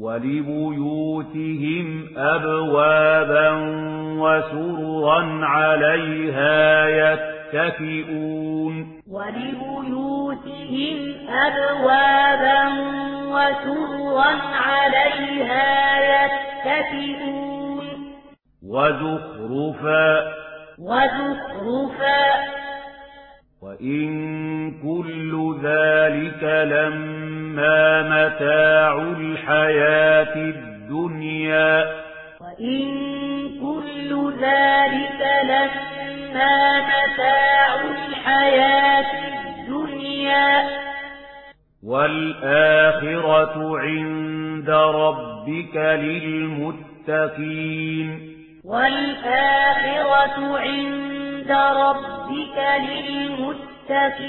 ولبيوتهم أبوابا وسررا عليها يتكئون. ولبيوتهم أبوابا وسررا عليها يتكئون. وزخرفا. وزخرفا. وإن كل ذلك لما منها متاع الحياة الدنيا وإن كل ذلك لما متاع الحياة الدنيا والآخرة عند ربك للمتقين والآخرة عند ربك للمتقين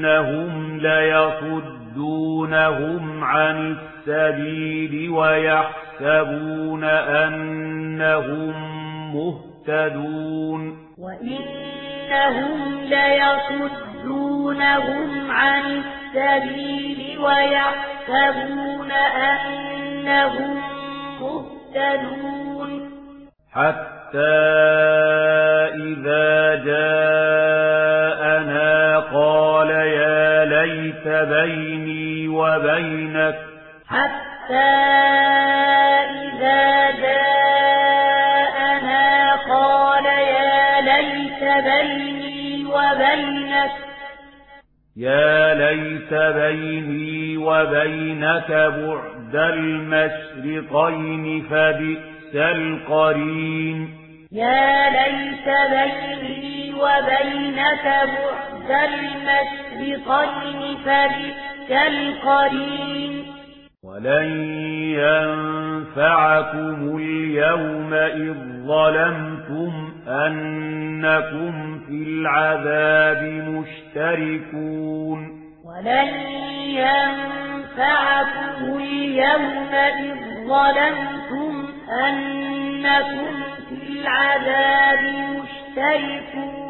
إنهم ليصدونهم عن السبيل ويحسبون أنهم مهتدون وإنهم ليصدونهم عن السبيل ويحسبون أنهم مهتدون حتى إذا ليس بيني وبينك. حتى إذا جاءنا قال يا ليس بيني وبينك. يا ليس بيني وبينك بعد المشرقين فبئس القرين. يا ليس بيني وبينك بعد المشرقين. بقرن فبئس القرين ولن ينفعكم اليوم إذ ظلمتم أنكم في العذاب مشتركون ولن ينفعكم اليوم إذ ظلمتم أنكم في العذاب مشتركون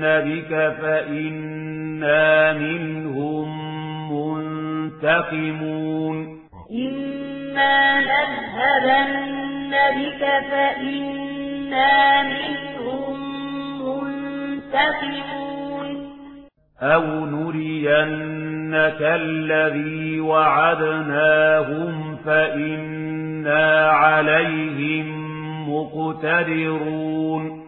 بك فإنا منهم منتقمون إنا نذهبن بك فإنا منهم منتقمون أو نرينك الذي وعدناهم فإنا عليهم مقتدرون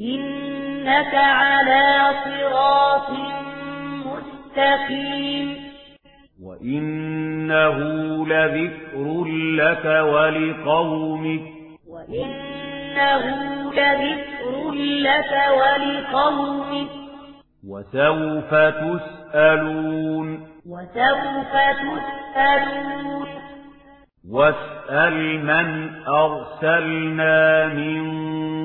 إنك على صراط مستقيم وإنه لذكر لك ولقومك وإنه لذكر لك ولقومك وسوف تسألون وسوف تسألون واسأل من أرسلنا من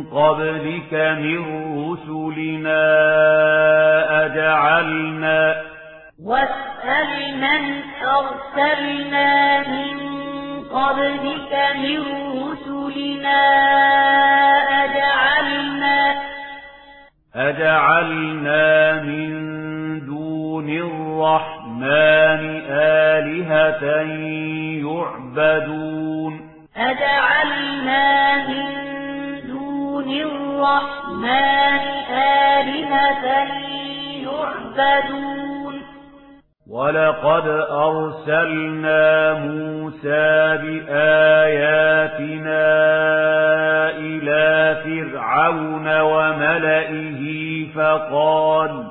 قبلك من رسلنا أجعلنا واسأل من أرسلنا من قبلك من رسلنا أجعلنا أجعلنا من دون الرحمن الرحمن آلهة يعبدون أجعلنا من دون الرحمن آلهة يعبدون ولقد أرسلنا موسى بآياتنا إلى فرعون وملئه فقال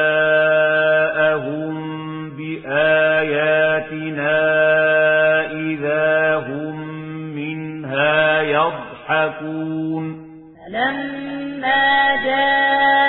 يضحكون. فلما جاء